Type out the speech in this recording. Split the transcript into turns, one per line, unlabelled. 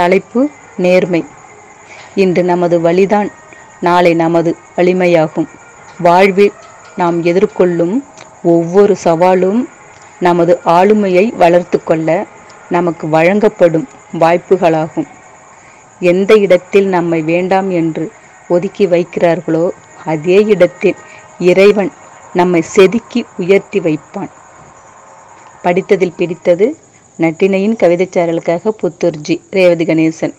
தலைப்பு நேர்மை. இன்று நமது வழிதான் நாளை நமது வலிமையாகும் வாழ்வில் நாம் எதிர்கொள்ளும் ஒவ்வொரு சவாலும் நமது ஆளுமையை வளர்த்து கொள்ள நமக்கு வழங்கப்படும் வாய்ப்புகளாகும். எந்த இடத்தில் நம்மை வேண்டாம் என்று ஒதுக்கி வைக்கிறார்களோ அதே இடத்தில் இறைவன் நம்மை செதுக்கி உயர்த்தி வைப்பான். படித்ததில் பிடித்தது நட்டினையின் கவிதைச்சாரலுக்காக புத்தூர்ஜி ரேவதி கணேசன்.